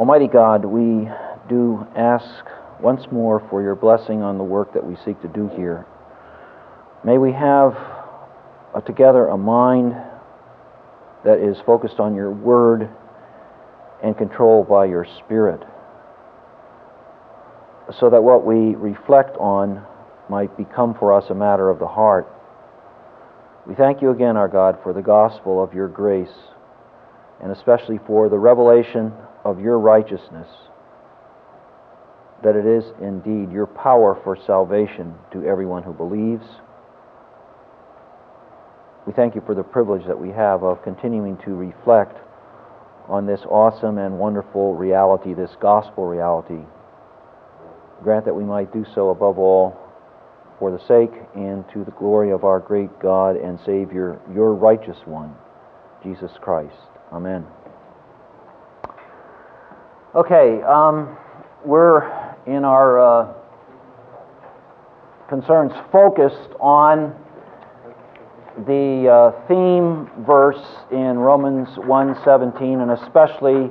Almighty God, we do ask once more for your blessing on the work that we seek to do here. May we have uh, together a mind that is focused on your word and controlled by your spirit, so that what we reflect on might become for us a matter of the heart. We thank you again, our God, for the gospel of your grace, and especially for the revelation of your righteousness, that it is indeed your power for salvation to everyone who believes. We thank you for the privilege that we have of continuing to reflect on this awesome and wonderful reality, this gospel reality. Grant that we might do so above all for the sake and to the glory of our great God and Savior, your righteous one, Jesus Christ. Amen. Okay, um, we're in our uh, concerns focused on the uh, theme verse in Romans 1:17, and especially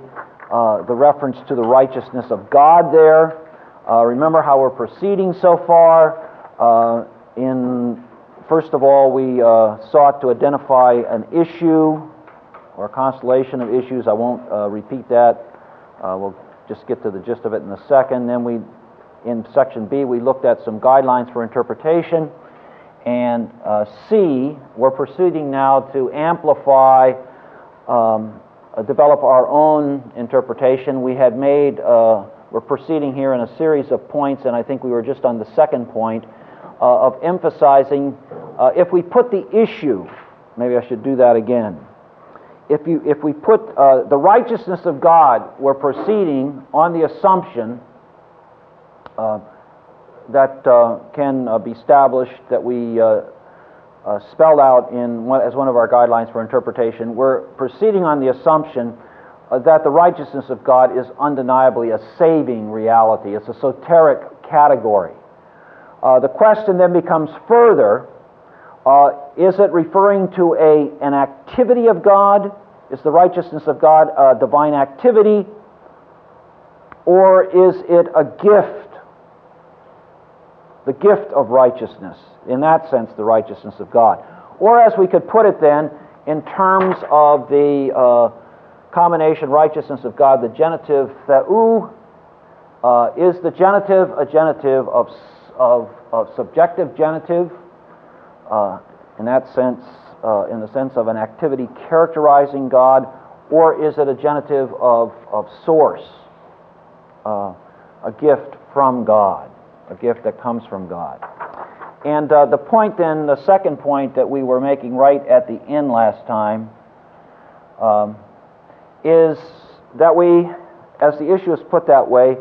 uh, the reference to the righteousness of God there. Uh, remember how we're proceeding so far. Uh, in first of all, we uh, sought to identify an issue or a constellation of issues. I won't repeat that uh, we'll just get to the gist of it in a second. Then we, in section B, we looked at some guidelines for interpretation. And uh, C, we're proceeding now to amplify, um, uh, develop our own interpretation. We had made, uh, we're proceeding here in a series of points, and I think we were just on the second point uh, of emphasizing uh, if we put the issue, maybe I should do that again if, you, if we put uh, the righteousness of God, we're proceeding on the assumption uh, that uh, can uh, be established, that we uh, uh, spelled out in one, as one of our guidelines for interpretation. We're proceeding on the assumption that the righteousness of God is undeniably a saving reality. It's a soteric category. the question then becomes further uh, is it referring to a, an activity of God? Is the righteousness of God a divine activity? Or is it a gift? The gift of righteousness. In that sense, the righteousness of God. Or as we could put it then, in terms of the uh, combination righteousness of God, the genitive theou, uh, is the genitive a genitive of, of, of subjective genitive? Uh, in that sense, uh, in the sense of an activity characterizing God, or is it a genitive of, of source, uh, a gift from God, a gift that comes from God? And uh, the point then, the second point that we were making right at the end last time, um, is that we, as the issue is put that way,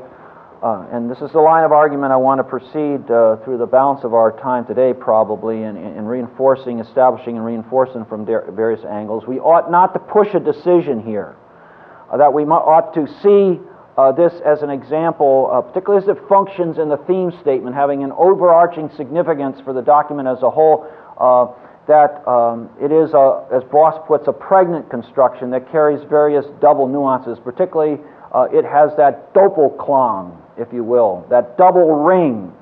uh, and this is the line of argument I want to proceed uh, through the balance of our time today, probably, in, in reinforcing, establishing, and reinforcing from various angles. We ought not to push a decision here, uh, that we ought to see uh, this as an example, uh, particularly as it functions in the theme statement, having an overarching significance for the document as a whole. Uh, that um, it is, a, as Boss puts, a pregnant construction that carries various double nuances, particularly it has that doppelklang, if you will, that double ring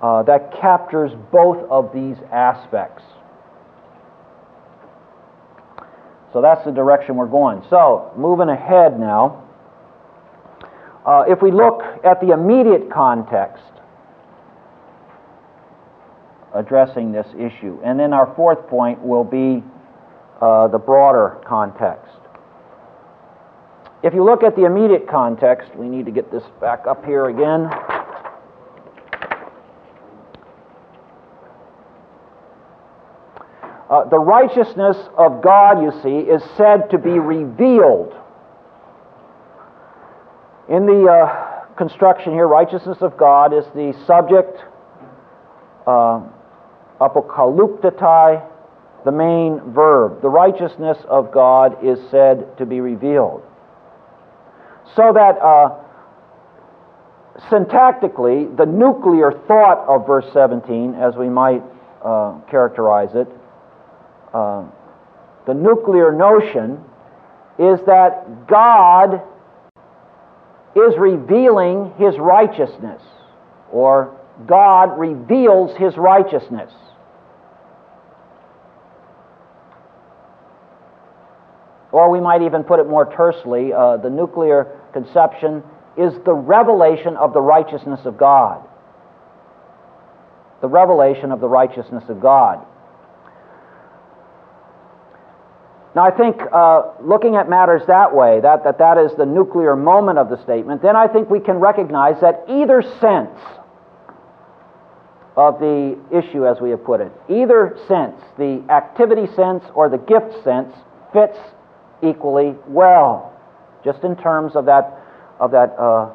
uh, that captures both of these aspects. So that's the direction we're going. So, moving ahead now, uh, if we look at the immediate context addressing this issue, and then our fourth point will be uh, the broader context. If you look at the immediate context, we need to get this back up here again. Uh, the righteousness of God, you see, is said to be revealed. In the uh, construction here, righteousness of God is the subject, uh, the main verb. The righteousness of God is said to be revealed. So that uh, syntactically, the nuclear thought of verse 17, as we might uh, characterize it, uh, the nuclear notion is that God is revealing his righteousness, or God reveals his righteousness. Or we might even put it more tersely uh, the nuclear conception is the revelation of the righteousness of God. The revelation of the righteousness of God. Now, I think uh, looking at matters that way, that, that that is the nuclear moment of the statement, then I think we can recognize that either sense of the issue, as we have put it, either sense, the activity sense or the gift sense, fits equally well, just in terms of that of that uh,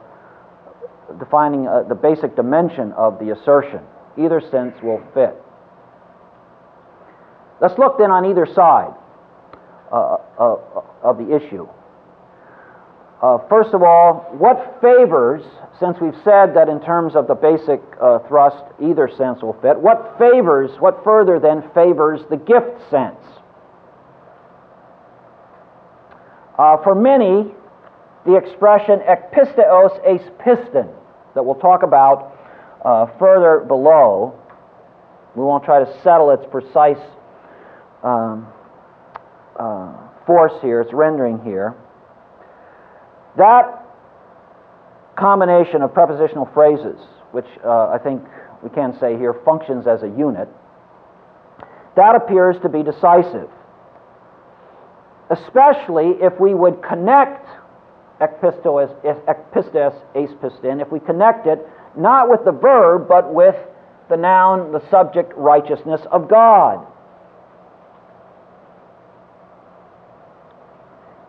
defining uh, the basic dimension of the assertion. Either sense will fit. Let's look then on either side uh, uh of the issue. Uh, first of all, what favors, since we've said that in terms of the basic uh, thrust, either sense will fit, what favors, what further then favors the gift sense? For many, the expression ekpisteos eis piston that we'll talk about uh, further below. We won't try to settle its precise um, uh, force here, its rendering here. That combination of prepositional phrases, which uh, I think we can say here functions as a unit, that appears to be decisive. Especially if we would connect ekpistos, ekpistes, if we connect it not with the verb, but with the noun, the subject, righteousness of God.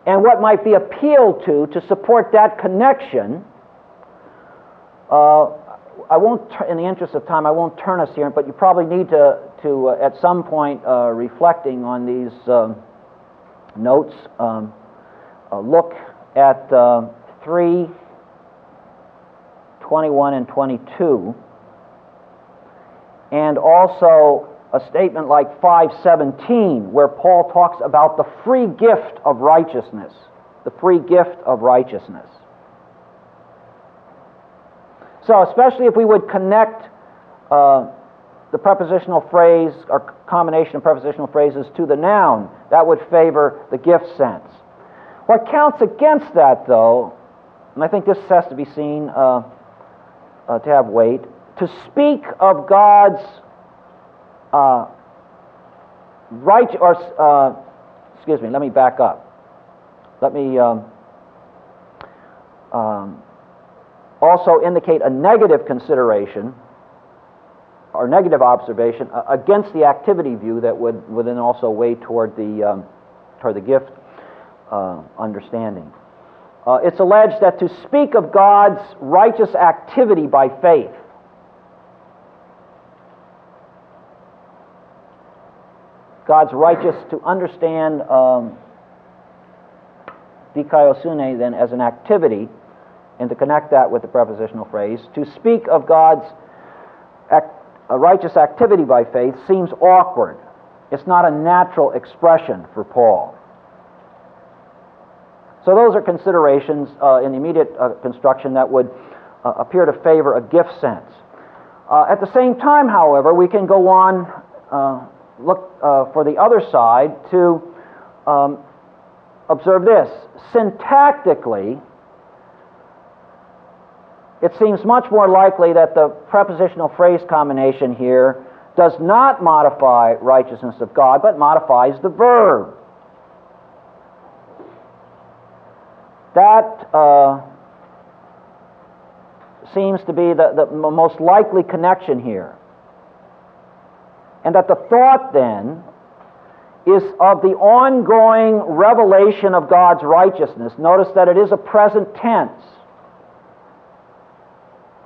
And what might be appealed to to support that connection, uh, I won't, in the interest of time, I won't turn us here, but you probably need to, to uh, at some point, uh, reflecting on these um, notes, um, uh, look at uh, 3, 21, and 22, and also a statement like 517, where Paul talks about the free gift of righteousness. The free gift of righteousness. So, especially if we would connect uh, the prepositional phrase or combination of prepositional phrases to the noun, that would favor the gift sense. What counts against that, though, and I think this has to be seen uh, uh, to have weight, to speak of God's uh, right, or, uh, excuse me, let me back up. Let me um, um, also indicate a negative consideration or negative observation uh, against the activity view that would, would then also weigh toward the, um, toward the gift uh, understanding. Uh, it's alleged that to speak of God's righteous activity by faith, God's righteous, to understand um, dikaiosune then as an activity, and to connect that with the prepositional phrase, to speak of God's act, righteous activity by faith seems awkward. It's not a natural expression for Paul. So those are considerations uh, in the immediate uh, construction that would uh, appear to favor a gift sense. Uh, at the same time, however, we can go on, uh, look uh, for the other side to um, observe this. Syntactically, it seems much more likely that the prepositional phrase combination here does not modify righteousness of God, but modifies the verb. That uh, seems to be the, the most likely connection here. And that the thought then is of the ongoing revelation of God's righteousness. Notice that it is a present tense.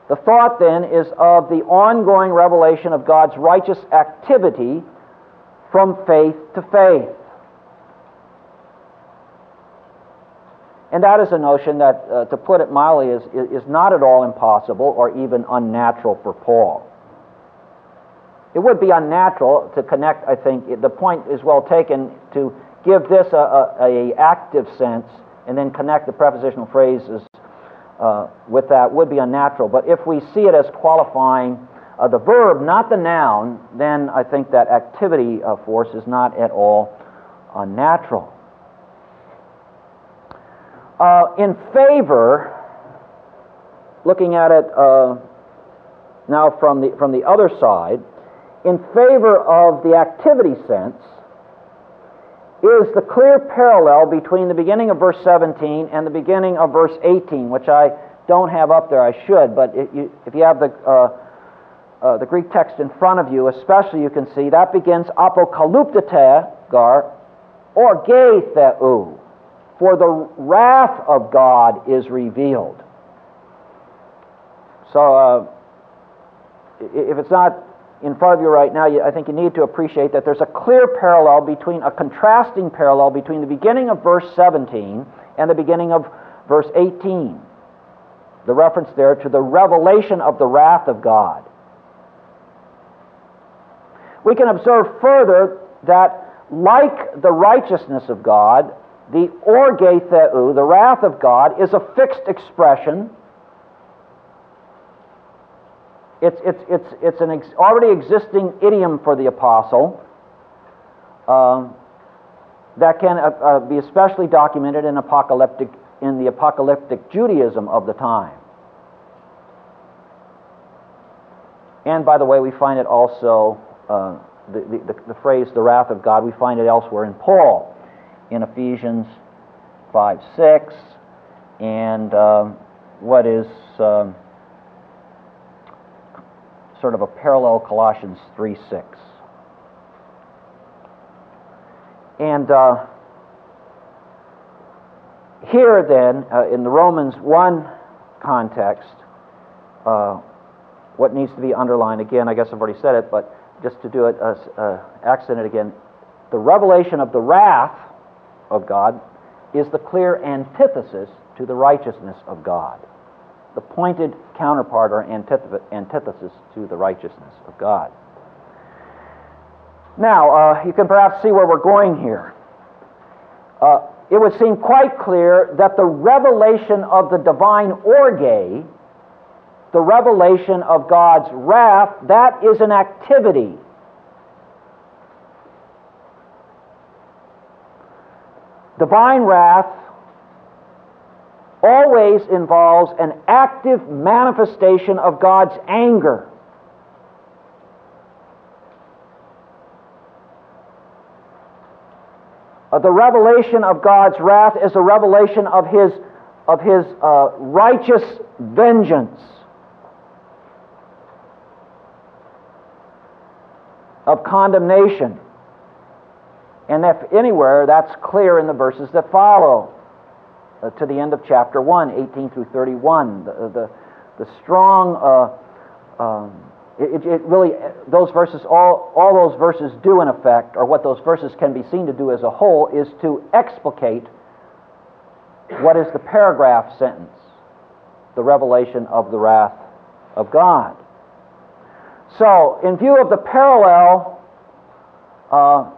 The thought then is of the ongoing revelation of God's righteous activity from faith to faith. And that is a notion that, uh, to put it mildly, is, is not at all impossible or even unnatural for Paul. It would be unnatural to connect, I think, the point is well taken to give this a, a, a active sense and then connect the prepositional phrases uh, with that would be unnatural. But if we see it as qualifying uh, the verb, not the noun, then I think that activity uh, force is not at all unnatural. Uh, in favor, looking at it uh, now from the, from the other side, in favor of the activity sense is the clear parallel between the beginning of verse 17 and the beginning of verse 18, which I don't have up there. I should, but you, if you have the, uh, uh, the Greek text in front of you, especially, you can see that begins apokalyptete gar orge theou, for the wrath of God is revealed. So, uh, if it's not in front of you right now, I think you need to appreciate that there's a clear parallel between, a contrasting parallel between the beginning of verse 17 and the beginning of verse 18. The reference there to the revelation of the wrath of God. We can observe further that, like the righteousness of God, the orge the wrath of God, is a fixed expression it's, it's, it's, it's an ex- already existing idiom for the apostle uh, that can uh, uh, be especially documented in, apocalyptic, in the apocalyptic Judaism of the time. And by the way, we find it also, uh, the, the, the, phrase the wrath of God, we find it elsewhere in Paul, in Ephesians 5 6, and um, what is. Um, sort of a parallel Colossians 3 6. And uh, here, then, uh, in the Romans 1 context, uh, what needs to be underlined, again, I guess I've already said it, but just to do it, uh, uh, accent it again, the revelation of the wrath of God is the clear antithesis to the righteousness of God the pointed counterpart or antithesis to the righteousness of God. Now, uh, you can perhaps see where we're going here. Uh, it would seem quite clear that the revelation of the divine orge, the revelation of God's wrath, that is an activity. Divine wrath always involves an active manifestation of God's anger. Uh, the revelation of God's wrath is a revelation of His, of his uh, righteous vengeance, of condemnation. And if anywhere, that's clear in the verses that follow uh, to the end of chapter 1, 18 through 31. The, the, the strong, uh, um, it, it, really, those verses, all, all those verses do in effect, or what those verses can be seen to do as a whole, is to explicate what is the paragraph sentence, the revelation of the wrath of God. So, in view of the parallel, uh,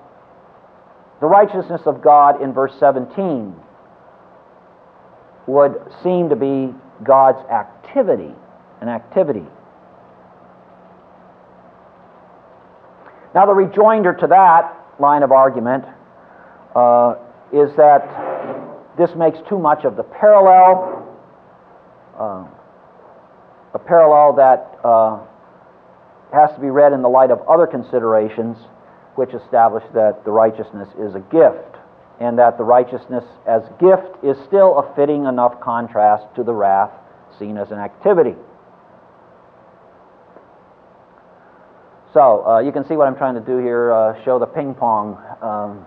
the righteousness of God in verse 17, would seem to be God's activity, an activity. Now, the rejoinder to that line of argument uh, is that this makes too much of the parallel, uh, a parallel that uh, has to be read in the light of other considerations which establish that the righteousness is a gift and that the righteousness as gift is still a fitting enough contrast to the wrath seen as an activity. So uh, you can see what I'm trying to do here, uh, show the ping pong um,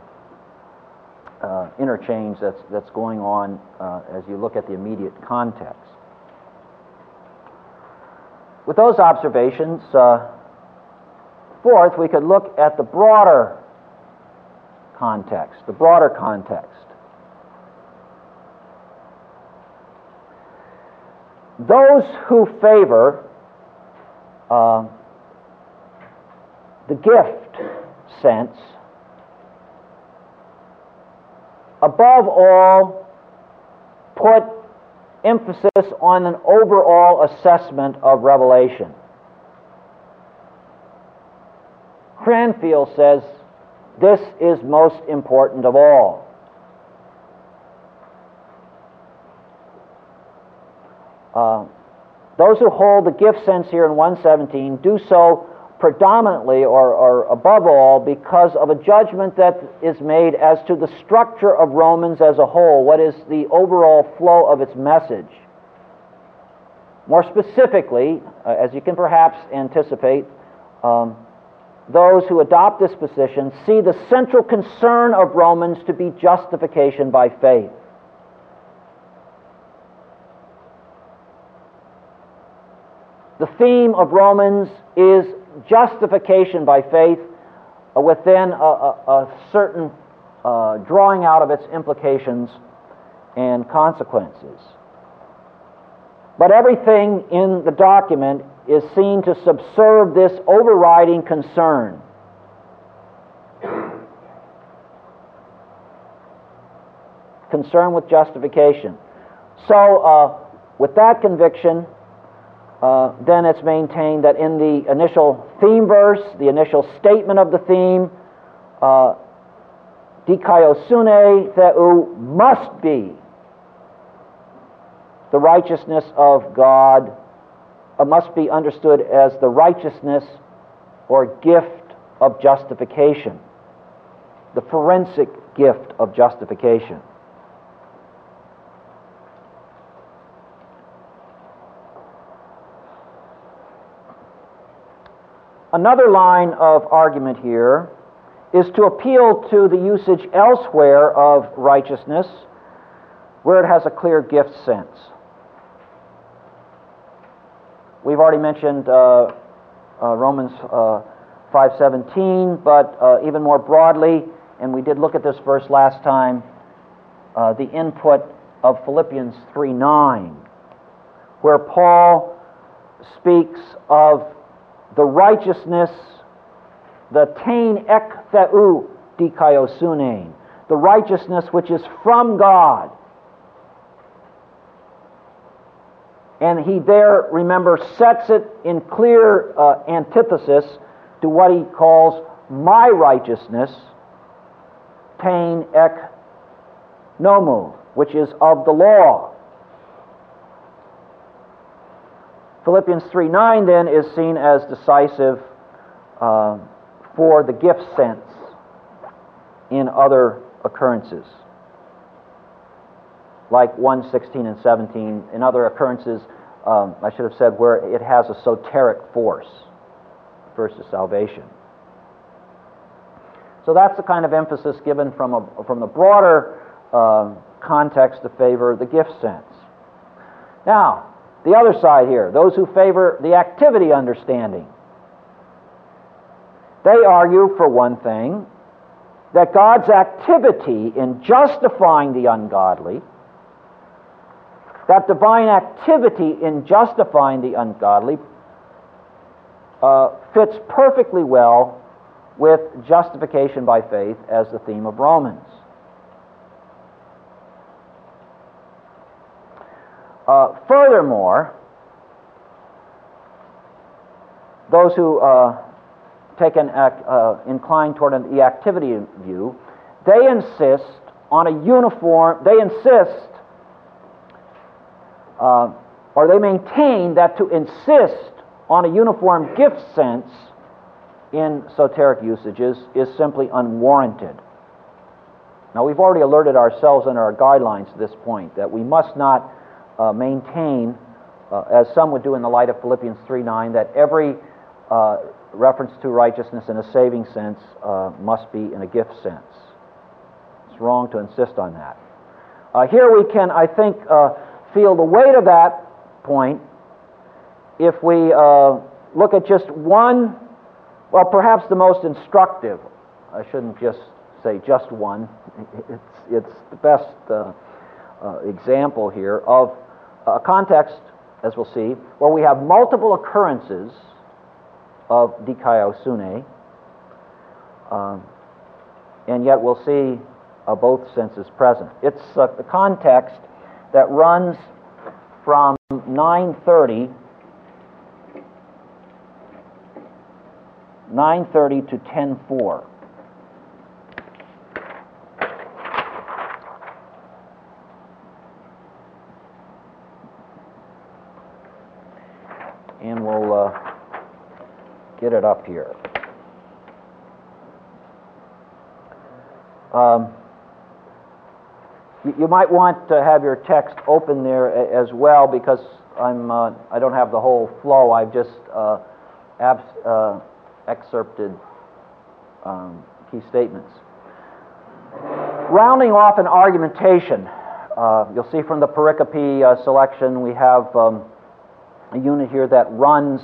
uh, interchange that's, that's going on uh, as you look at the immediate context. With those observations, uh, fourth, we could look at the broader context, the broader context. Those who favor uh, the gift sense, above all, put emphasis on an overall assessment of Revelation. Cranfield says this is most important of all. Uh, those who hold the gift sense here in 117 do so predominantly or, or, above all because of a judgment that is made as to the structure of Romans as a whole, what is the overall flow of its message. More specifically, uh, as you can perhaps anticipate, um, those who adopt this position see the central concern of Romans to be justification by faith. The theme of Romans is justification by faith within a, a, a certain uh, drawing out of its implications and consequences. But everything in the document is seen to subserve this overriding concern. Concern with justification. So, uh, with that conviction, uh, then it's maintained that in the initial theme verse, the initial statement of the theme, uh, dikaiosune theou must be the righteousness of God, must be understood as the righteousness or gift of justification, the forensic gift of justification. Another line of argument here is to appeal to the usage elsewhere of righteousness where it has a clear gift sense. We've already mentioned uh, uh, Romans uh, 5:17, but uh, even more broadly, and we did look at this verse last time, uh, the input of Philippians 3:9, where Paul speaks of the righteousness, the tain ek theou dikaiosunein, the righteousness which is from God. And he there, remember, sets it in clear uh, antithesis to what he calls my righteousness, tain ek nomu, which is of the law. Philippians 3 9 then is seen as decisive uh, for the gift sense in other occurrences, like 1 16 and 17. In other occurrences, um, I should have said where it has a soteric force versus salvation. So that's the kind of emphasis given from, a, from the broader uh, context to favor the gift sense. Now, the other side here, those who favor the activity understanding. They argue, for one thing, that God's activity in justifying the ungodly, that divine activity in justifying the ungodly, uh, fits perfectly well with justification by faith as the theme of Romans. Uh, furthermore, those who uh, take an uh, incline toward an, the activity view, they insist on a uniform. They insist, uh, or they maintain that to insist on a uniform gift sense in soteric usages is simply unwarranted. Now, we've already alerted ourselves in our guidelines to this point that we must not uh, maintain, uh, as some would do in the light of Philippians 3 9, that every uh, reference to righteousness in a saving sense uh, must be in a gift sense. It's wrong to insist on that. Uh, here we can, I think, uh, feel the weight of that point if we uh, look at just one, well, perhaps the most instructive. I shouldn't just say just one. It's, it's the best uh, uh, example here of a context, as we'll see, where we have multiple occurrences of dikaiosune, um, and yet we'll see uh, both senses present. It's uh, the context that runs from 930 930 to 10:4. And we'll uh, get it up here. Um, you, might want to have your text open there as well because I'm uh, I don't have the whole flow. I've just uh, uh, excerpted um, key statements. Rounding off an argumentation, uh, you'll see from the pericope uh, selection we have um, a unit here that runs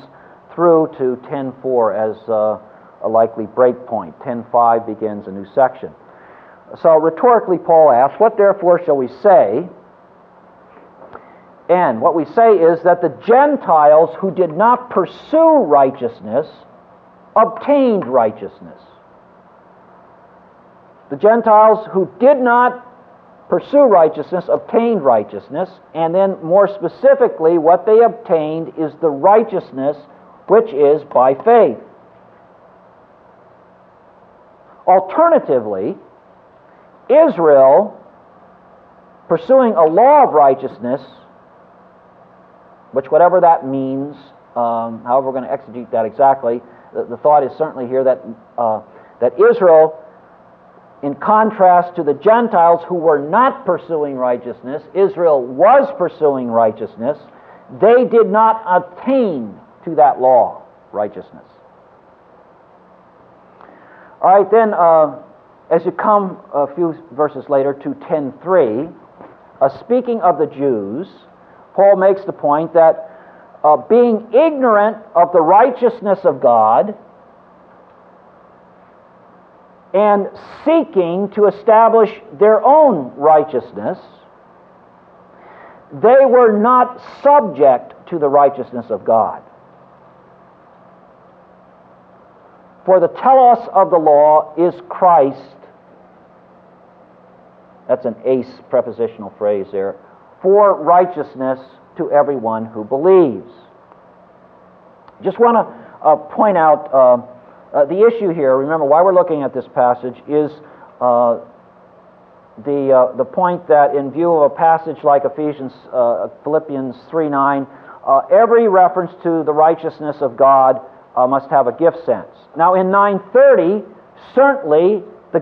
through to 10.4 as uh, a likely breakpoint. 10.5 begins a new section. So rhetorically, Paul asks, What therefore shall we say? And what we say is that the Gentiles who did not pursue righteousness obtained righteousness. The Gentiles who did not pursue righteousness obtained righteousness, and then more specifically, what they obtained is the righteousness which is by faith. Alternatively, Israel, pursuing a law of righteousness, which, whatever that means, um, however we're going to exegete that exactly, the, the thought is certainly here that, uh, that Israel, in contrast to the Gentiles who were not pursuing righteousness, Israel was pursuing righteousness. They did not attain to that law, righteousness. All right, then, uh, as you come a few verses later to 10.3, uh, speaking of the Jews, Paul makes the point that uh, being ignorant of the righteousness of God and seeking to establish their own righteousness, they were not subject to the righteousness of God. For the telos of the law is Christ. That's an ace prepositional phrase there. For righteousness to everyone who believes. Just want to uh, point out uh, uh, the issue here. Remember, why we're looking at this passage is uh, the, uh, the point that, in view of a passage like Ephesians, uh, Philippians 3 9, every reference to the righteousness of God must have a gift sense. Now, in 930, certainly the,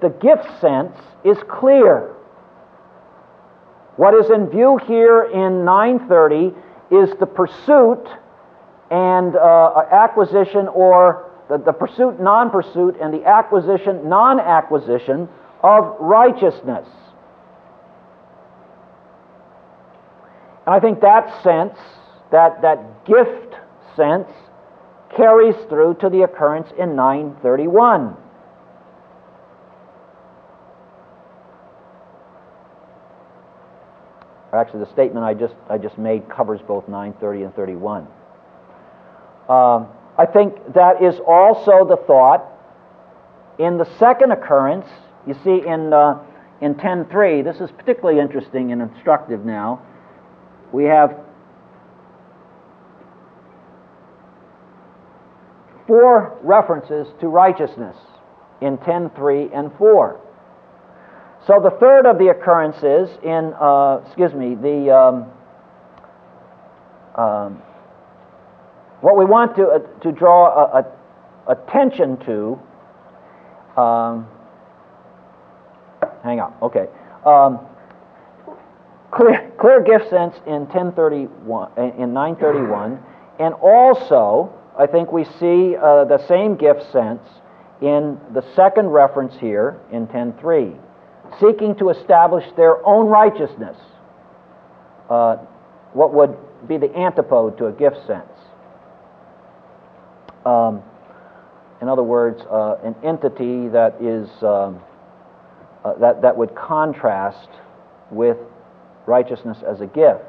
the gift sense is clear. What is in view here in 930 is the pursuit and uh, acquisition, or the, the pursuit, non pursuit, and the acquisition, non acquisition of righteousness. And I think that sense, that, that gift sense, carries through to the occurrence in 931. Actually, the statement I just, I just made covers both 930 and 31. Um, I think that is also the thought in the second occurrence. You see, in, uh, in 10.3, this is particularly interesting and instructive now. We have four references to righteousness in 10.3 and 4. So the third of the occurrences in, uh, excuse me, the um, um, what we want to uh, to draw a, a, attention to. Um, hang on, okay. Um, clear, clear gift sense in 1031 in 931, and also I think we see uh, the same gift sense in the second reference here in 10.3, seeking to establish their own righteousness, uh, what would be the antipode to a gift sense. Um, in other words, uh, an entity that is um, uh, that that would contrast with righteousness as a gift.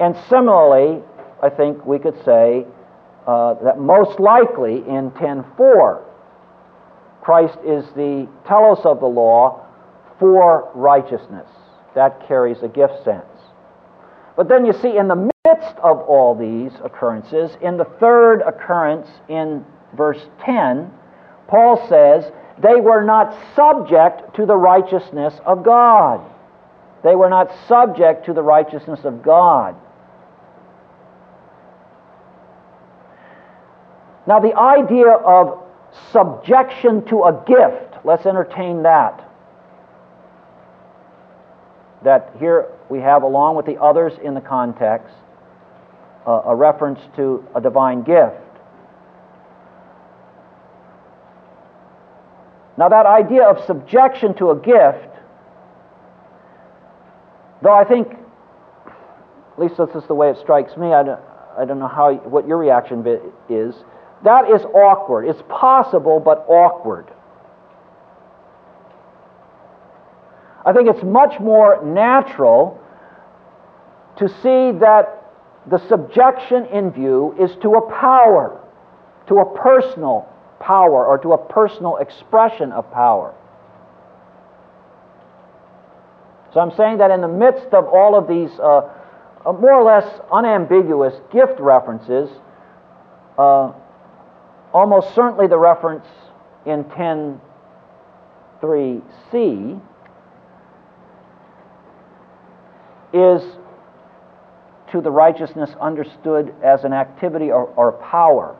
And similarly, I think we could say uh, that most likely in 10:4, Christ is the telos of the law for righteousness. That carries a gift sense. But then you see, in the midst of all these occurrences, in the third occurrence in verse 10, Paul says, they were not subject to the righteousness of God. They were not subject to the righteousness of God. Now, the idea of subjection to a gift, let's entertain that. That here we have, along with the others in the context, uh, a reference to a divine gift. Now, that idea of subjection to a gift, though I think, at least this is the way it strikes me, I don't, I don't know how, what your reaction is, that is awkward. It's possible, but awkward. I think it's much more natural to see that the subjection in view is to a power, to a personal power, or to a personal expression of power. So I'm saying that in the midst of all of these uh, uh more or less unambiguous gift references, uh, almost certainly the reference in 10.3c is to the righteousness understood as an activity or, or power.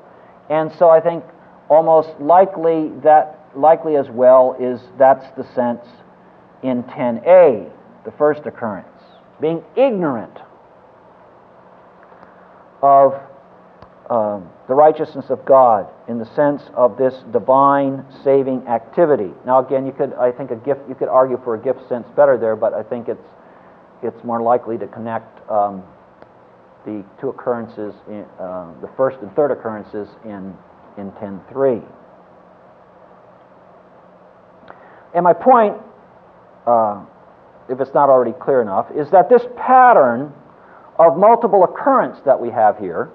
And so I think almost likely that likely as well is that's the sense in 10a, the first occurrence, being ignorant of um, the righteousness of God in the sense of this divine saving activity. Now, again, you could, I think, a gift. You could argue for a gift sense better there, but I think it's it's more likely to connect um, the two occurrences, in, uh, the first and third occurrences in in 10.3. And my point, uh, if it's not already clear enough, is that this pattern of multiple occurrence that we have here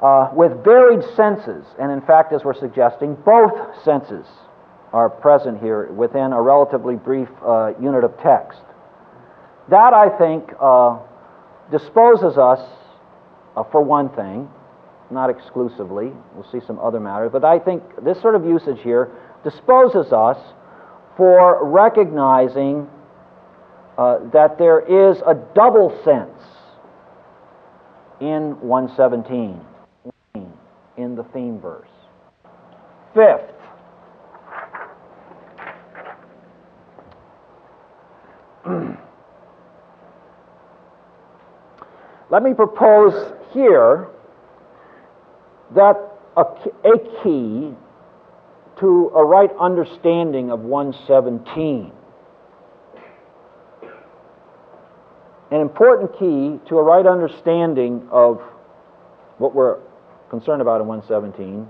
uh, with varied senses. And in fact, as we're suggesting, both senses are present here within a relatively brief uh, unit of text. That, I think, uh, disposes us, uh, for one thing, not exclusively, we'll see some other matters, but I think this sort of usage here disposes us for recognizing uh, that there is a double sense in 117 in the theme verse. Fifth, let me propose here that a, a key to a right understanding of 117 an important key to a right understanding of what we're concerned about in 117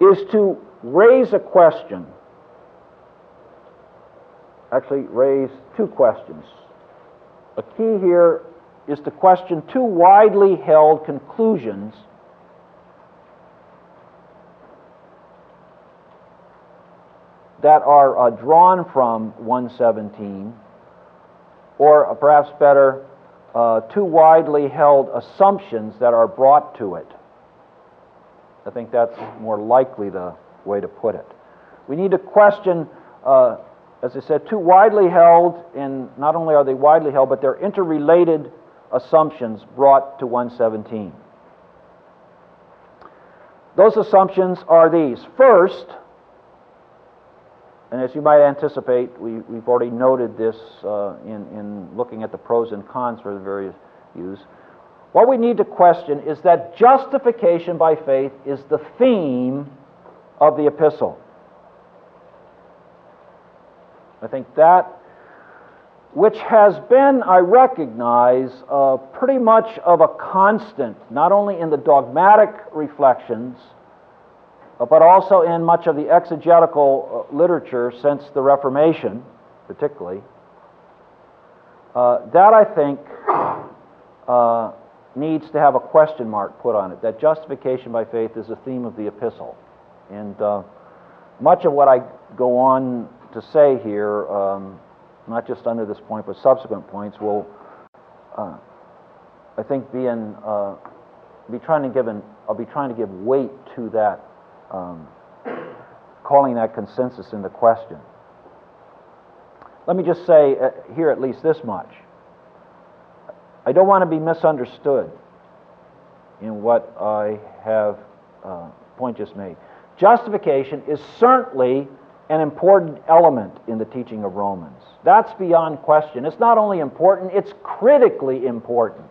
is to raise a question. Actually, raise two questions. A key here is to question two widely held conclusions that are uh, drawn from 117, or uh, perhaps better, uh, two widely held assumptions that are brought to it. I think that's more likely the way to put it. We need to question, uh, as I said, two widely held, and not only are they widely held, but they're interrelated assumptions brought to 117. Those assumptions are these. First, and as you might anticipate, we, have already noted this uh, in, in looking at the pros and cons for the various views. what we need to question is that justification by faith is the theme of the epistle. I think that which has been, I recognize, uh, pretty much of a constant, not only in the dogmatic reflections, uh, but also in much of the exegetical uh, literature since the Reformation, particularly. Uh, that, I think, needs to have a question mark put on it. That justification by faith is a theme of the epistle. And much of what I go on to say here um, not just under this point, but subsequent points, will, uh, I think, be in, uh, be trying to give an, I'll be trying to give weight to that, um, calling that consensus into question. Let me just say uh, here at least this much. I don't want to be misunderstood in what I have uh, point just made. Justification is certainly an important element in the teaching of Romans. That's beyond question. It's not only important, it's critically important.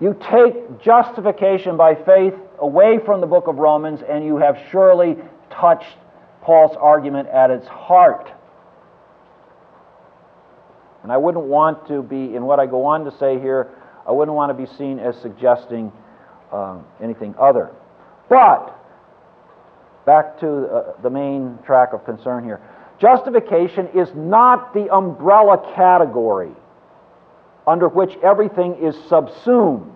You take justification by faith away from the book of Romans, and you have surely touched Paul's argument at its heart. And I wouldn't want to be, in what I go on to say here, I wouldn't want to be seen as suggesting um, anything other. But, back to uh, the main track of concern here. Justification is not the umbrella category under which everything is subsumed.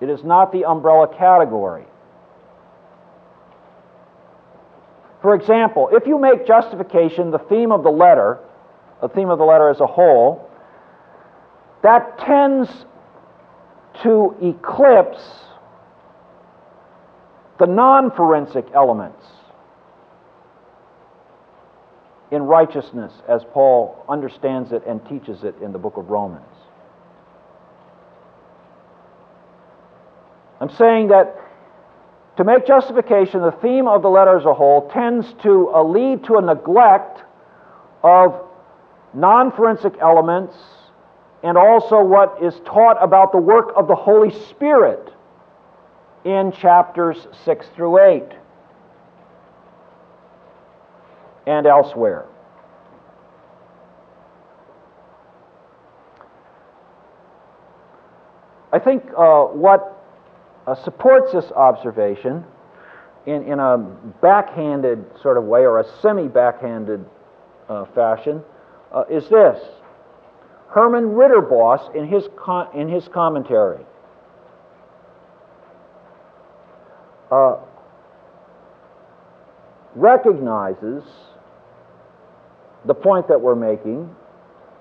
It is not the umbrella category. For example, if you make justification the theme of the letter, the theme of the letter as a whole, that tends to eclipse the non forensic elements in righteousness as Paul understands it and teaches it in the book of Romans. I'm saying that to make justification the theme of the letter as a whole tends to lead to a neglect of non forensic elements and also what is taught about the work of the Holy Spirit in chapters 6 through 8 and elsewhere. I think uh, what uh, supports this observation in, in a backhanded sort of way or a semi backhanded uh, fashion uh, is this Herman Ridderbos in his, in his commentary. Uh, recognizes the point that we're making,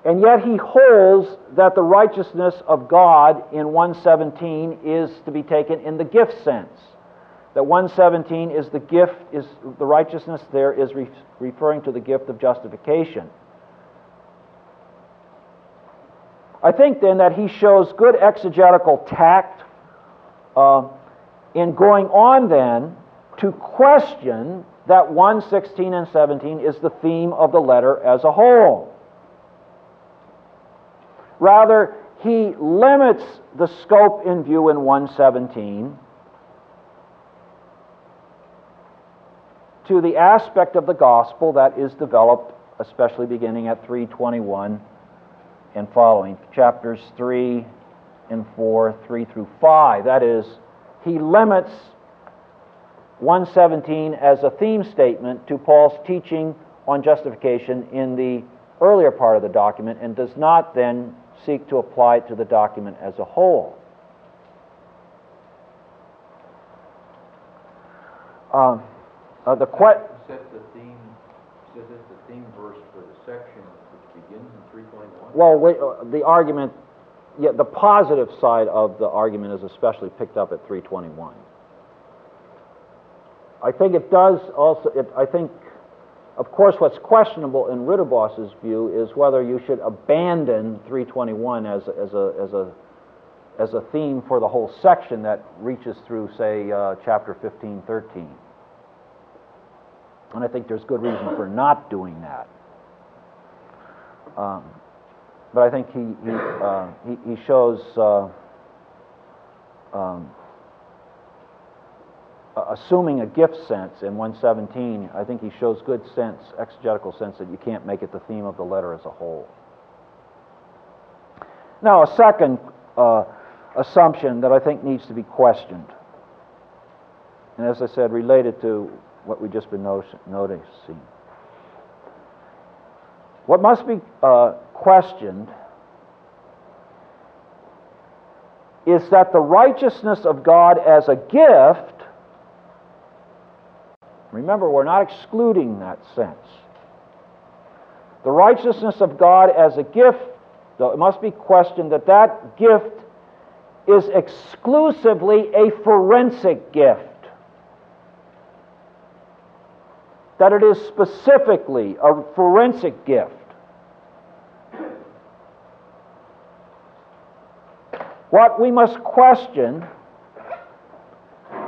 and yet he holds that the righteousness of God in 117 is to be taken in the gift sense. That 117 is the gift, is the righteousness there is re- referring to the gift of justification. I think then that he shows good exegetical tact uh, in going on then to question that 116 and 17 is the theme of the letter as a whole. Rather, he limits the scope in view in 117 to the aspect of the gospel that is developed, especially beginning at 321 and following, chapters 3 and 4, 3 through 5. That is, he limits 117 as a theme statement to Paul's teaching on justification in the earlier part of the document and does not then seek to apply it to the document as a whole. Uh, uh, the que- set the the theme verse for the section which begins in 321? Well, wait, uh, the argument, yeah, the positive side of the argument is especially picked up at 321. I think it does also, it, I think, of course, what's questionable in Ridderbos's view is whether you should abandon 321 as, as, a, as, a, as a theme for the whole section that reaches through, say, uh, chapter 15, 13. And I think there's good reason for not doing that. Um, but I think he, he, uh, he, he, shows uh, um, assuming a gift sense in 117, I think he shows good sense, exegetical sense, that you can't make it the theme of the letter as a whole. Now, a second uh, assumption that I think needs to be questioned, and as I said, related to what we've just been noticing. What must be uh, questioned is that the righteousness of God as a gift Remember, we're not excluding that sense. The righteousness of God as a gift, though it must be questioned that that gift is exclusively a forensic gift. That it is specifically a forensic gift. What we must question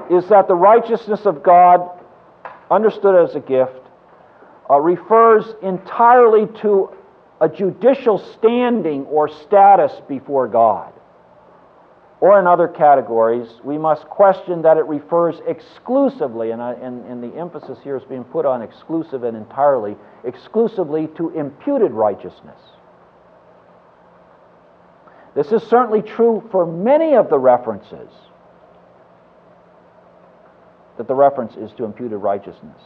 is that the righteousness of God understood as a gift, uh, refers entirely to a judicial standing or status before God. Or in other categories, we must question that it refers exclusively, and, I, and, and the emphasis here is being put on exclusive and entirely, exclusively to imputed righteousness. This is certainly true for many of the references that the reference is to imputed righteousness.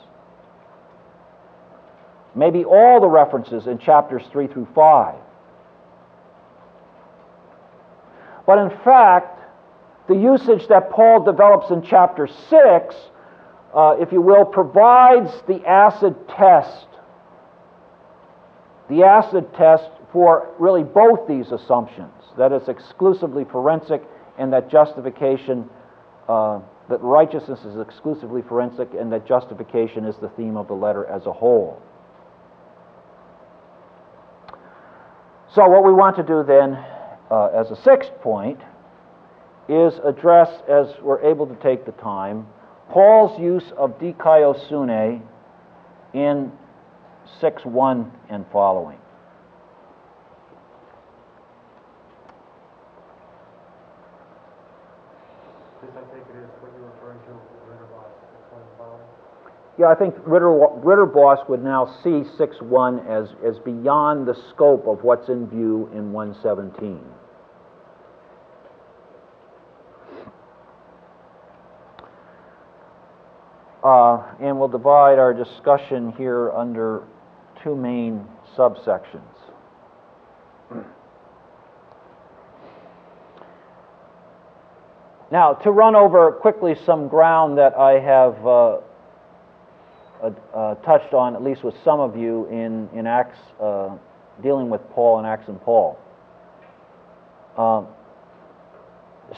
Maybe all the references in chapters 3 through 5. But in fact, the usage that Paul develops in chapter 6, uh, if you will, provides the acid test. The acid test for really both these assumptions that it's exclusively forensic and that justification uh, that righteousness is exclusively forensic and that justification is the theme of the letter as a whole. So, what we want to do then, uh, as a sixth point, is address, as we're able to take the time, Paul's use of dikaiosune in 6 1 and following. Yeah, I think Ritter, Ridderbos would now see 6.1 as, as beyond the scope of what's in view in 117. Uh, and we'll divide our discussion here under two main subsections. Now, to run over quickly some ground that I have uh, touched on, at least with some of you, in, in Acts, uh, dealing with Paul and Acts and Paul. Uh,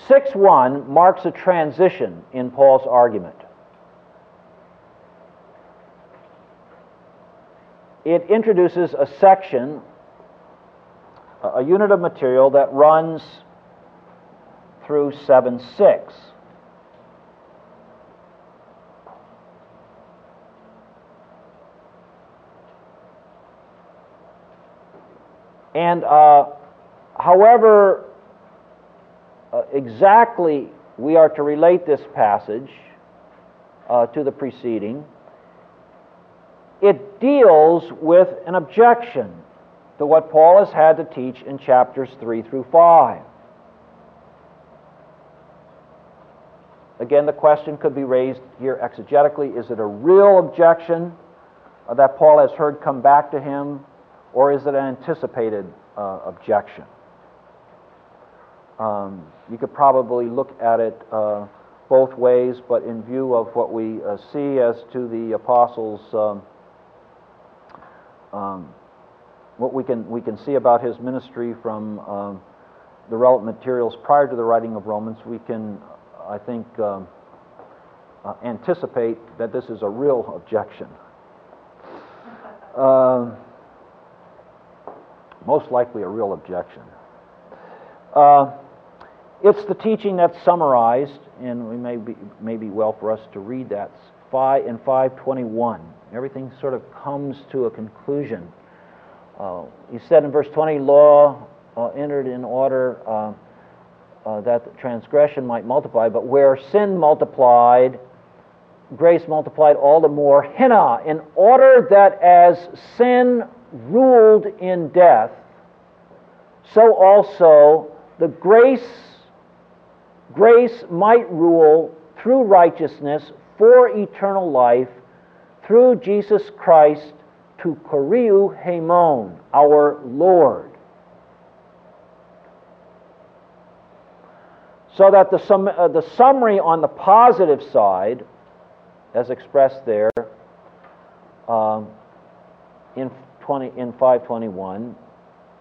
6 1 marks a transition in Paul's argument. It introduces a section, a unit of material that runs through 7 6. And uh, however uh, exactly we are to relate this passage uh, to the preceding, it deals with an objection to what Paul has had to teach in chapters 3 through 5. Again, the question could be raised here exegetically is it a real objection that Paul has heard come back to him or is it an anticipated uh, objection? Um, you could probably look at it uh, both ways, but in view of what we uh, see as to the apostles' um, um, what we can we can see about his ministry from um, the relevant materials prior to the writing of Romans, we can, I think, um, uh, anticipate that this is a real objection. Uh, most likely a real objection. Uh, it's the teaching that's summarized, and we may be, may be well for us to read that five, in 521. Everything sort of comes to a conclusion. Uh, he said in verse 20, law uh, entered in order uh, uh that transgression might multiply, but where sin multiplied, grace multiplied all the more. Hina, in order that as sin ruled in death, so also the grace grace might rule through righteousness for eternal life through Jesus Christ to Kuriu Hamon, our Lord. So that the, sum, uh, the summary on the positive side, as expressed there um, in, 20, in 521,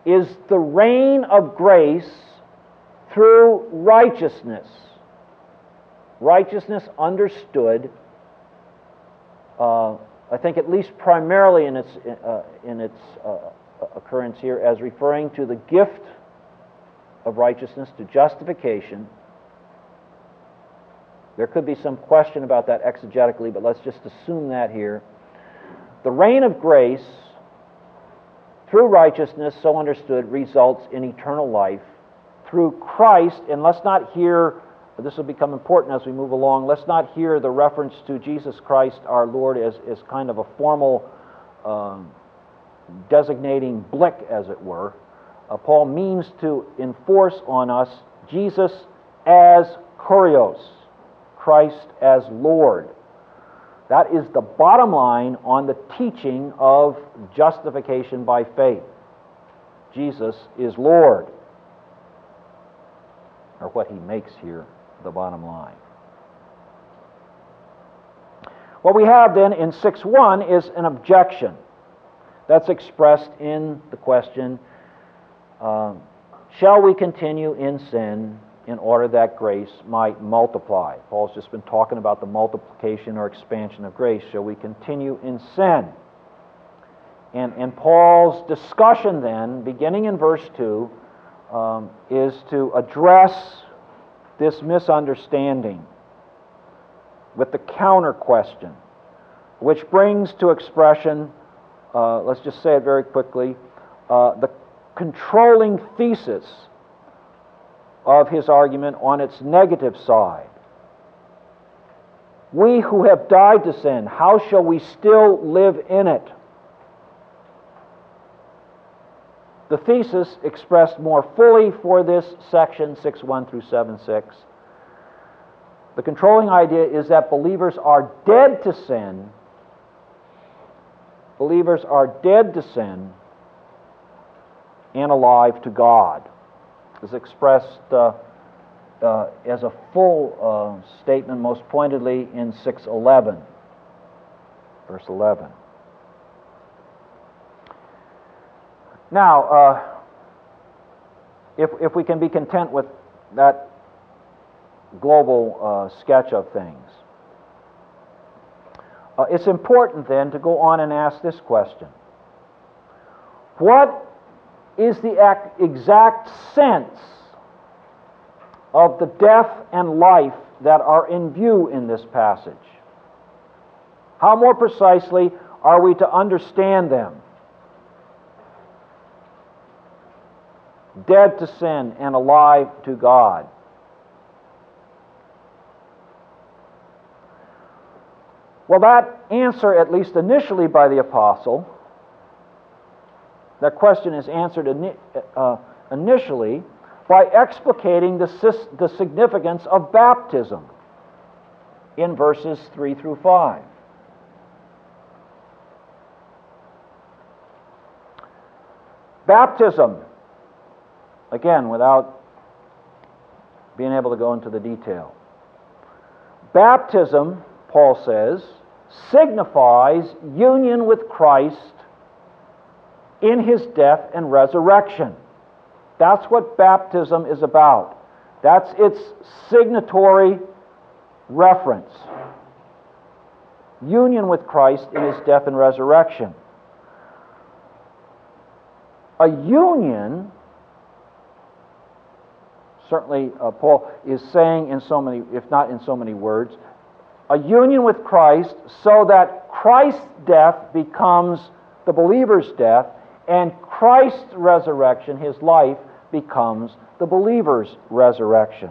is the reign of grace through righteousness. Righteousness understood, uh, I think at least primarily in its, uh, in its uh, occurrence here, as referring to the gift of righteousness to justification. There could be some question about that exegetically, but let's just assume that here. The reign of grace through righteousness, so understood, results in eternal life through Christ, and let's not hear, this will become important as we move along, let's not hear the reference to Jesus Christ our Lord as, as kind of a formal um, designating blick, as it were. Uh, Paul means to enforce on us Jesus as Kurios, Christ as Lord. That is the bottom line on the teaching of justification by faith. Jesus is Lord or what he makes here the bottom line. What we have then in 6 1 is an objection that's expressed in the question uh, Shall we continue in sin in order that grace might multiply? Paul's just been talking about the multiplication or expansion of grace. Shall we continue in sin? And, and Paul's discussion then, beginning in verse 2, um, is to address this misunderstanding with the counter question, which brings to expression, uh, let's just say it very quickly, uh, the controlling thesis of his argument on its negative side. We who have died to sin, how shall we still live in it? The thesis expressed more fully for this section 6.1 through 7.6. The controlling idea is that believers are dead to sin. Believers are dead to sin and alive to God. Is expressed uh, uh, as a full uh, statement, most pointedly in 6:11, verse 11. Now, if, if we can be content with that global uh, sketch of things, uh, it's important then to go on and ask this question What is the exact sense of the death and life that are in view in this passage? How more precisely are we to understand them? dead to sin and alive to God. Well, that answer, at least initially by the apostle, that question is answered uh, initially by explicating the, the significance of baptism in verses 3 through 5. Baptism Again, without being able to go into the detail. Baptism, Paul says, signifies union with Christ in his death and resurrection. That's what baptism is about. That's its signatory reference. Union with Christ in his death and resurrection. A union certainly uh, Paul is saying in so many, if not in so many words, a a union with Christ so that Christ's death becomes the believer's death, and Christ's resurrection, his life, becomes the believer's resurrection.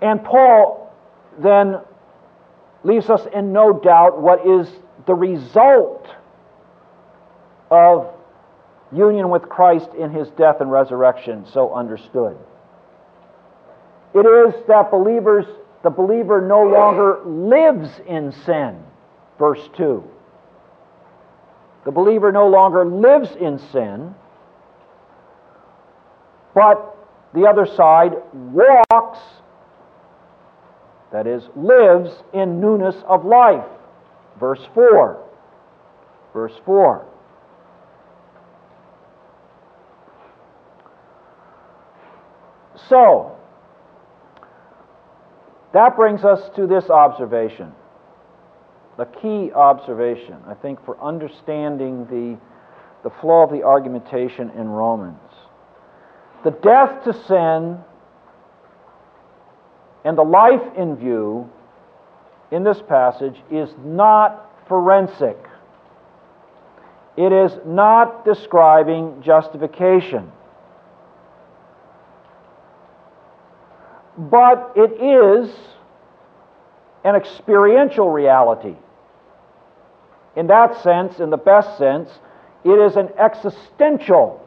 And Paul then leaves us in no doubt what is the result of union with Christ in his death and resurrection, so understood. It is that believers, the believer no longer lives in sin, verse 2. The believer no longer lives in sin, but the other side walks, that is, lives in newness of life. Verse 4. Verse 4. So, that brings us to this observation. The key observation, I think, for understanding the, the flow of the argumentation in Romans. The death to sin and the life in view in this passage is not forensic. It is not describing justification. But it is an experiential reality. In that sense, in the best sense, it is an existential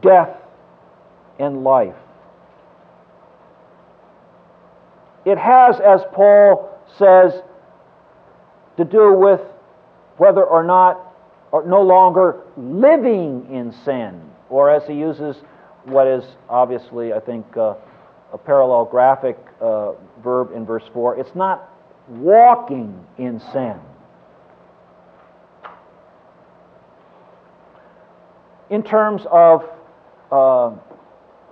death and life. It has, as Paul says, to do with whether or not, or no longer living in sin, or as he uses what is obviously, I think, uh, a parallel graphic uh, verb in verse 4. It's not walking in sin. In terms of uh,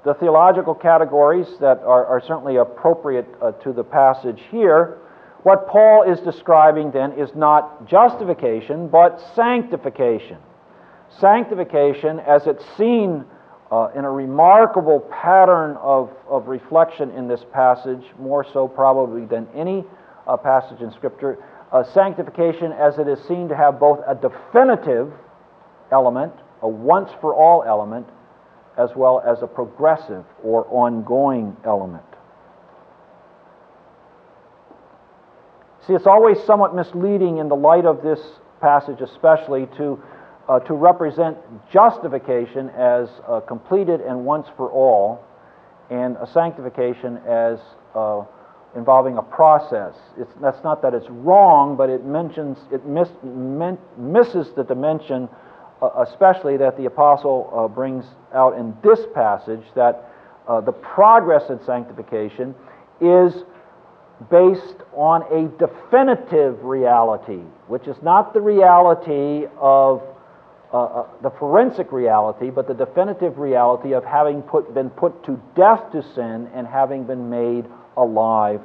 the theological categories that are, are certainly appropriate uh, to the passage here, what Paul is describing then is not justification, but sanctification. Sanctification, as it's seen uh, in a remarkable pattern of, of reflection in this passage, more so probably than any uh, passage in Scripture. Uh, sanctification, as it is seen to have both a definitive element, a once for all element, as well as a progressive or ongoing element. See, it's always somewhat misleading in the light of this passage, especially, to uh, to represent justification as uh, completed and once for all, and a sanctification as uh, involving a process. It's, that's not that it's wrong, but it mentions it miss, men, misses the dimension, uh, especially that the apostle uh, brings out in this passage that uh, the progress in sanctification is based on a definitive reality, which is not the reality of uh, uh, the forensic reality, but the definitive reality of having put, been put to death to sin and having been made alive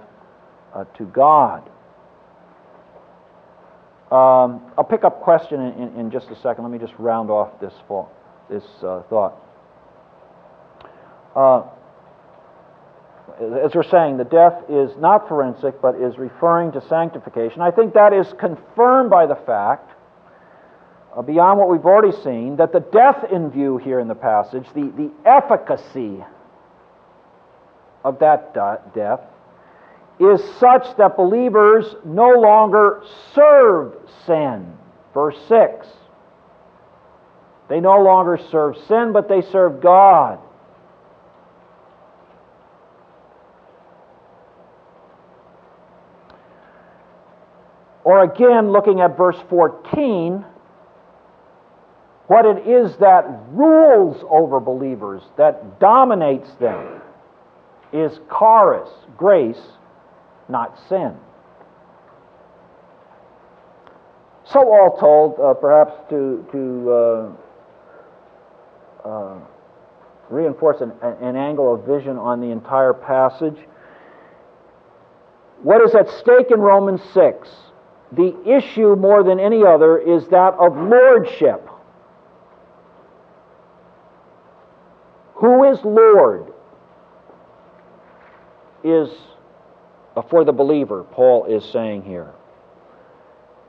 uh, to God. Um, I'll pick up question in, in, in, just a second. Let me just round off this, this uh, thought. Uh, as we're saying, the death is not forensic, but is referring to sanctification. I think that is confirmed by the fact uh, beyond what we've already seen, that the death in view here in the passage, the, the efficacy of that death, is such that believers no longer serve sin. Verse 6. They no longer serve sin, but they serve God. Or again, looking at verse 14, what it is that rules over believers, that dominates them, is charis, grace, not sin. So, all told, uh, perhaps to, to uh, uh, reinforce an, an angle of vision on the entire passage, what is at stake in Romans 6? The issue, more than any other, is that of lordship. Who is Lord is uh, for the believer, Paul is saying here.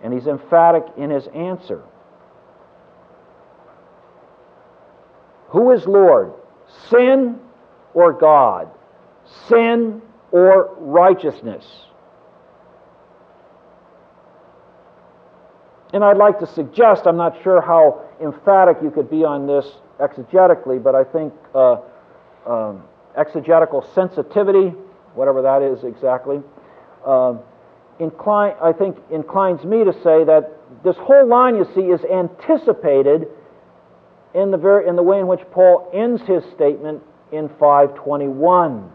And he's emphatic in his answer. Who is Lord? Sin or God? Sin or righteousness? And I'd like to suggest, I'm not sure how emphatic you could be on this exegetically, but I think uh, um, exegetical sensitivity, whatever that is exactly, uh, incline, I think inclines me to say that this whole line, you see, is anticipated in the, very, in the way in which Paul ends his statement in 521,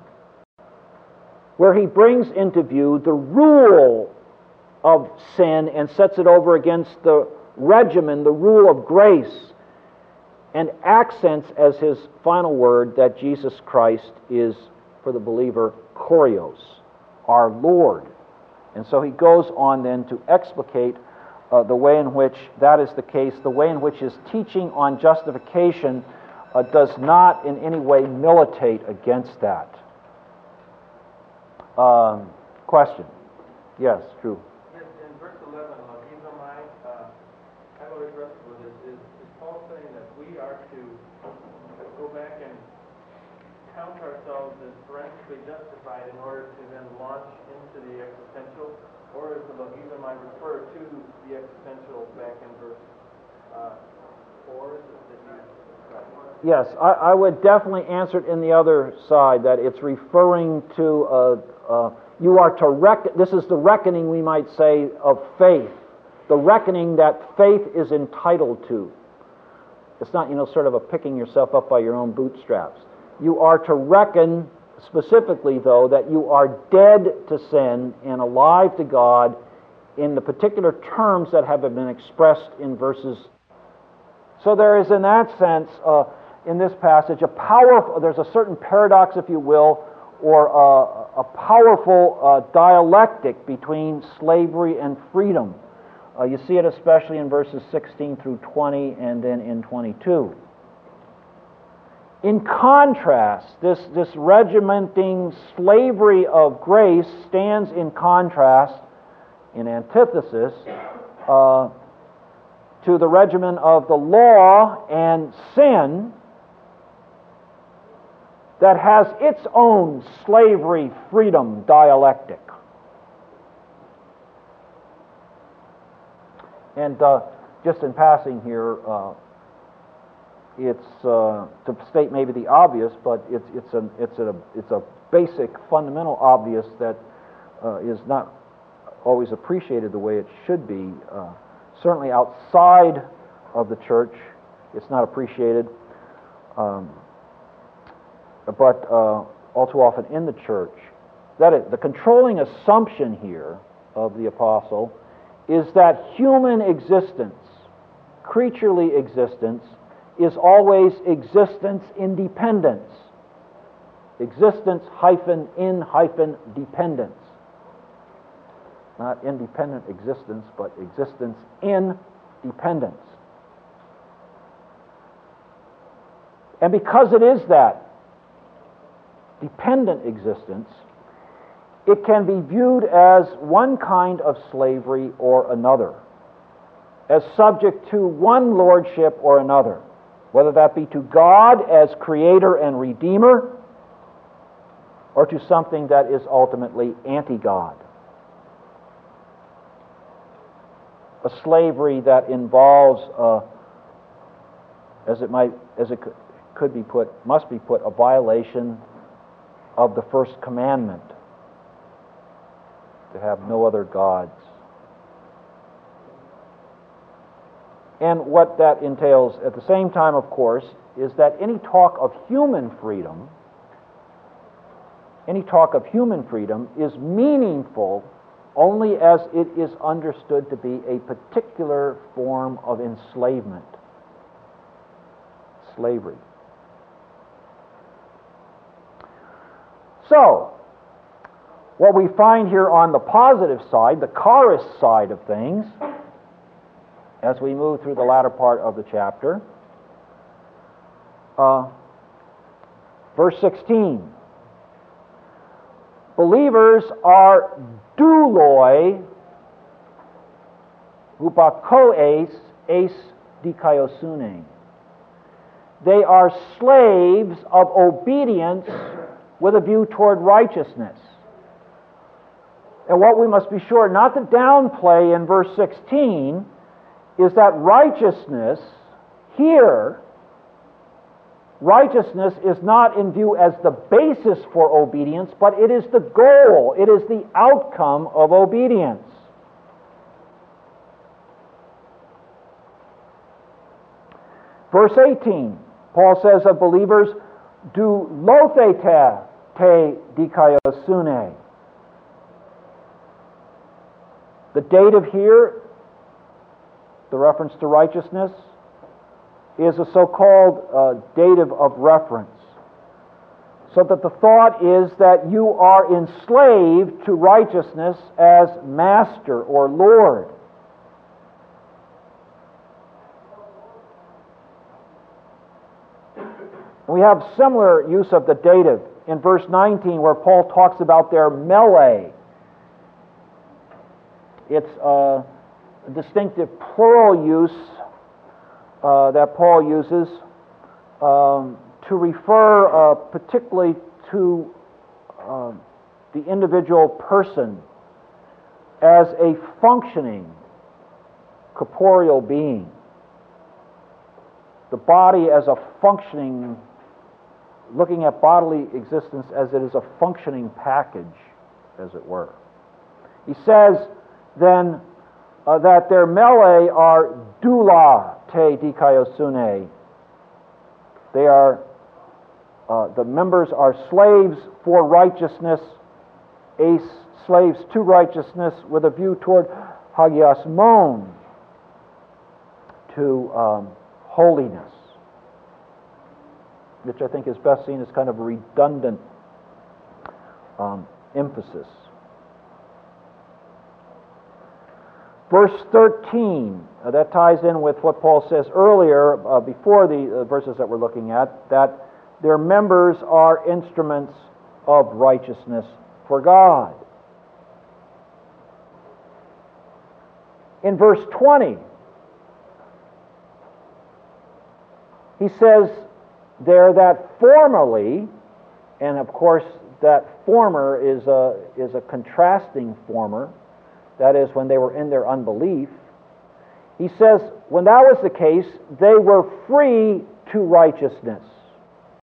where he brings into view the rule of sin and sets it over against the regimen, the rule of grace, and accents as his final word that Jesus Christ is, for the believer, Kurios, our Lord. And so he goes on then to explicate uh, the way in which that is the case, the way in which his teaching on justification uh, does not in any way militate against that. Um, question? Yes, true. In, in verse 11, Logizomai, uh, I would address with this, is, is Paul saying that we are to go back and count ourselves as forensically justified in order to then launch into the existential? Or is the Logizomai refer to the existential back in verse uh, 4 that you Yes, I, I, would definitely answer it in the other side that it's referring to uh, uh, you are to reckon. This is the reckoning we might say of faith, the reckoning that faith is entitled to. It's not you know sort of a picking yourself up by your own bootstraps. You are to reckon specifically though that you are dead to sin and alive to God in the particular terms that have been expressed in verses. So there is in that sense. Uh, in this passage a powerful, there's a certain paradox, if you will, or a, a powerful uh, dialectic between slavery and freedom. Uh, you see it especially in verses 16 through 20 and then in 22. In contrast, this, this regimenting slavery of grace stands in contrast, in antithesis, uh, to the regimen of the law and sin that has its own slavery freedom dialectic. And uh, just in passing here, uh, it's uh, to state maybe the obvious, but it's it's a it's a it's a basic fundamental obvious that uh, is not always appreciated the way it should be. Uh, certainly outside of the church, it's not appreciated. Um, but uh, all too often in the church. That is, the controlling assumption here of the apostle is that human existence, creaturely existence, is always existence independence. Existence hyphen in hyphen dependence. Not independent existence, but existence in dependence. And because it is that, dependent existence, it can be viewed as one kind of slavery or another, as subject to one lordship or another, whether that be to God as creator and redeemer, or to something that is ultimately anti God. A slavery that involves, uh, as it might, as it could be put, must be put, a violation of the first commandment to have no other gods. And what that entails at the same time, of course, is that any talk of human freedom, any talk of human freedom is meaningful only as it is understood to be a particular form of enslavement, slavery. So, what we find here on the positive side, the chorus side of things, as we move through the latter part of the chapter, uh, Verse 16. Believers are douloi hupakoes es dikaiosune. They are slaves of obedience with a view toward righteousness. And what we must be sure not to downplay in verse 16 is that righteousness here, righteousness is not in view as the basis for obedience, but it is the goal, it is the outcome of obedience. Verse 18, Paul says of believers, doulothete te dikaiosune. The dative here, the reference to righteousness, is a so called uh, dative of reference. So that the thought is that you are enslaved to righteousness as master or Lord. We have similar use of the dative in verse 19 where Paul talks about their mele. It's a distinctive plural use uh, that Paul uses um, to refer uh, particularly to uh, the individual person as a functioning corporeal being. The body as a functioning looking at bodily existence as it is a functioning package, as it were. He says then uh, that their mele are doula te dikaiosune. They are, uh, the members are slaves for righteousness, ace, slaves to righteousness with a view toward hagiasmon, to um, holiness which I think is best seen as kind of a redundant um, emphasis. Verse 13, uh, that ties in with what Paul says earlier, uh, before the uh, verses that we're looking at, that their members are instruments of righteousness for God. In verse 20, he says, there that formerly, and of course that former is a, is a contrasting former, that is when they were in their unbelief, he says, when that was the case, they were free to righteousness.